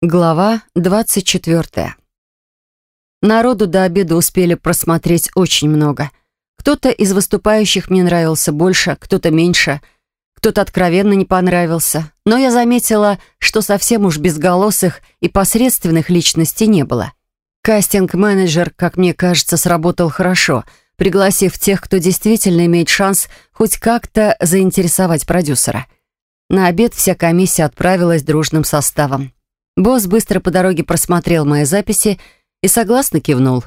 Глава 24. Народу до обеда успели просмотреть очень много. Кто-то из выступающих мне нравился больше, кто-то меньше, кто-то откровенно не понравился. Но я заметила, что совсем уж безголосых и посредственных личностей не было. Кастинг-менеджер, как мне кажется, сработал хорошо, пригласив тех, кто действительно имеет шанс хоть как-то заинтересовать продюсера. На обед вся комиссия отправилась дружным составом. Босс быстро по дороге просмотрел мои записи и согласно кивнул.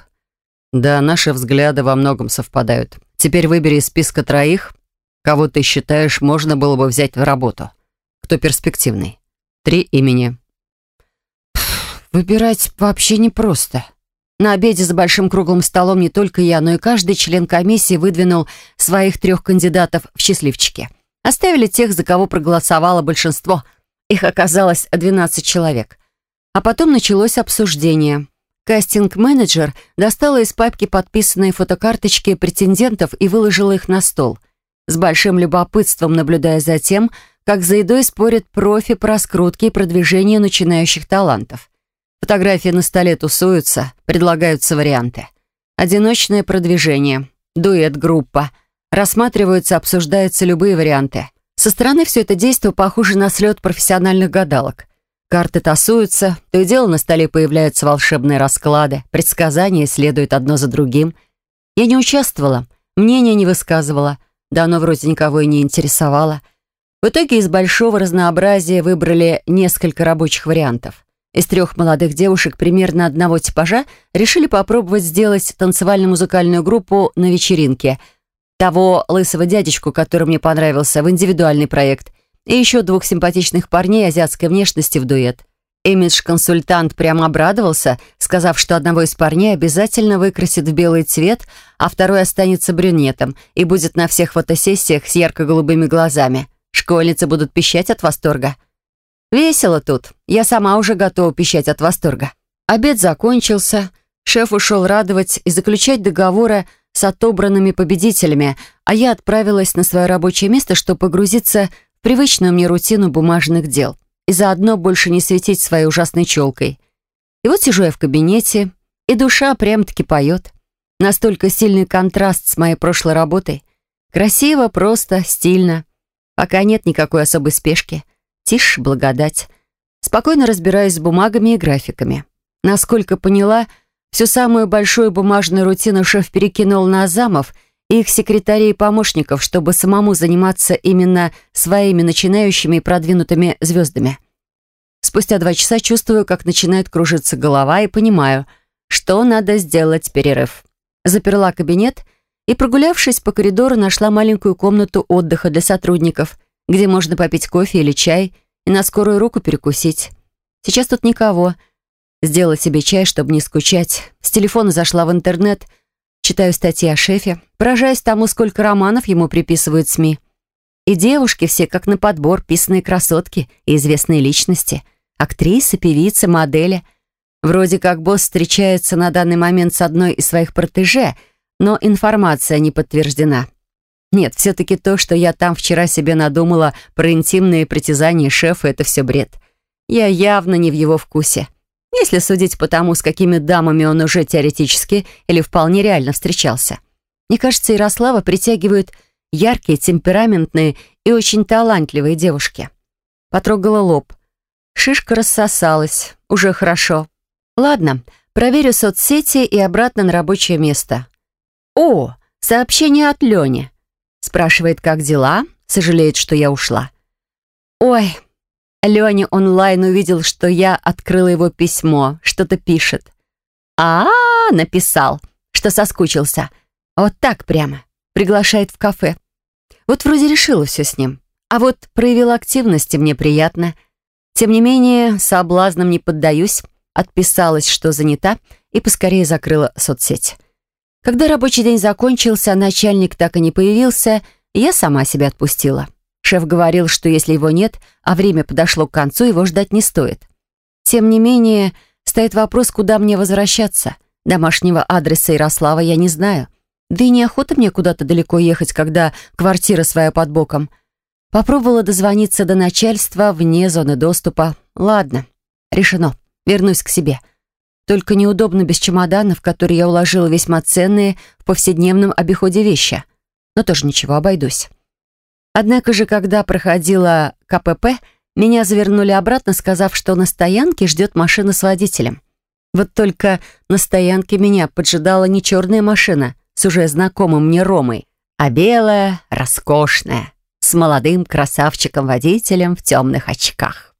«Да, наши взгляды во многом совпадают. Теперь выбери из списка троих, кого ты считаешь, можно было бы взять в работу. Кто перспективный? Три имени». «Выбирать вообще непросто», на обеде за большим круглым столом не только я, но и каждый член комиссии выдвинул своих трех кандидатов в счастливчики. Оставили тех, за кого проголосовало большинство. Их оказалось 12 человек. А потом началось обсуждение. Кастинг-менеджер достала из папки подписанные фотокарточки претендентов и выложила их на стол, с большим любопытством наблюдая за тем, как за едой спорят профи по раскрутке и продвижению начинающих талантов. Фотографии на столе тусуются, предлагаются варианты. Одиночное продвижение, дуэт-группа. Рассматриваются, обсуждаются любые варианты. Со стороны все это действие похоже на слет профессиональных гадалок. Карты тасуются, то и дело на столе появляются волшебные расклады, предсказания следуют одно за другим. Я не участвовала, мнения не высказывала, да оно вроде никого и не интересовало. В итоге из большого разнообразия выбрали несколько рабочих вариантов. Из трех молодых девушек примерно одного типажа решили попробовать сделать танцевально-музыкальную группу на вечеринке. Того лысого дядечку, который мне понравился, в индивидуальный проект – и еще двух симпатичных парней азиатской внешности в дуэт. Имидж-консультант прямо обрадовался, сказав, что одного из парней обязательно выкрасит в белый цвет, а второй останется брюнетом и будет на всех фотосессиях с ярко-голубыми глазами. Школьницы будут пищать от восторга. Весело тут. Я сама уже готова пищать от восторга. Обед закончился. Шеф ушел радовать и заключать договоры с отобранными победителями, а я отправилась на свое рабочее место, чтобы погрузиться привычную мне рутину бумажных дел и заодно больше не светить своей ужасной челкой. И вот сижу я в кабинете, и душа прям-таки поет. Настолько сильный контраст с моей прошлой работой. Красиво, просто, стильно. Пока нет никакой особой спешки. Тишь, благодать. Спокойно разбираюсь с бумагами и графиками. Насколько поняла, всю самую большую бумажную рутину шеф перекинул на замов — их секретарей и помощников, чтобы самому заниматься именно своими начинающими и продвинутыми звездами. Спустя два часа чувствую, как начинает кружиться голова и понимаю, что надо сделать перерыв. Заперла кабинет и, прогулявшись по коридору, нашла маленькую комнату отдыха для сотрудников, где можно попить кофе или чай и на скорую руку перекусить. Сейчас тут никого. Сделала себе чай, чтобы не скучать. С телефона зашла в интернет — Читаю статьи о шефе, поражаясь тому, сколько романов ему приписывают СМИ. И девушки все как на подбор, писанные красотки и известные личности. Актрисы, певицы, модели. Вроде как босс встречается на данный момент с одной из своих протеже, но информация не подтверждена. Нет, все-таки то, что я там вчера себе надумала про интимные притязания шефа, это все бред. Я явно не в его вкусе если судить по тому, с какими дамами он уже теоретически или вполне реально встречался. Мне кажется, Ярослава притягивают яркие, темпераментные и очень талантливые девушки. Потрогала лоб. Шишка рассосалась. Уже хорошо. Ладно, проверю соцсети и обратно на рабочее место. О, сообщение от Лёни. Спрашивает, как дела. Сожалеет, что я ушла. Ой, Леня онлайн увидел, что я открыла его письмо, что-то пишет. а, -а, -а написал, что соскучился. Вот так прямо. Приглашает в кафе. Вот вроде решила все с ним. А вот проявила активности, мне приятно. Тем не менее, соблазнам не поддаюсь. Отписалась, что занята, и поскорее закрыла соцсеть. Когда рабочий день закончился, начальник так и не появился, я сама себя отпустила. Шеф говорил, что если его нет, а время подошло к концу, его ждать не стоит. Тем не менее, стоит вопрос, куда мне возвращаться. Домашнего адреса Ярослава я не знаю. Да и неохота мне куда-то далеко ехать, когда квартира своя под боком. Попробовала дозвониться до начальства вне зоны доступа. Ладно, решено. вернусь к себе. Только неудобно без чемодана, в который я уложила весьма ценные в повседневном обиходе вещи. Но тоже ничего, обойдусь. Однако же, когда проходила КПП, меня завернули обратно, сказав, что на стоянке ждет машина с водителем. Вот только на стоянке меня поджидала не черная машина с уже знакомым мне Ромой, а белая, роскошная, с молодым красавчиком-водителем в темных очках.